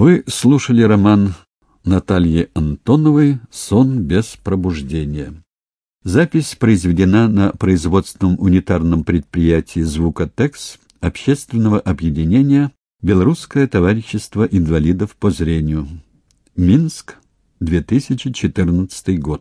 Вы слушали роман Натальи Антоновой «Сон без пробуждения». Запись произведена на производственном унитарном предприятии «Звукотекс» общественного объединения «Белорусское товарищество инвалидов по зрению». Минск, 2014 год.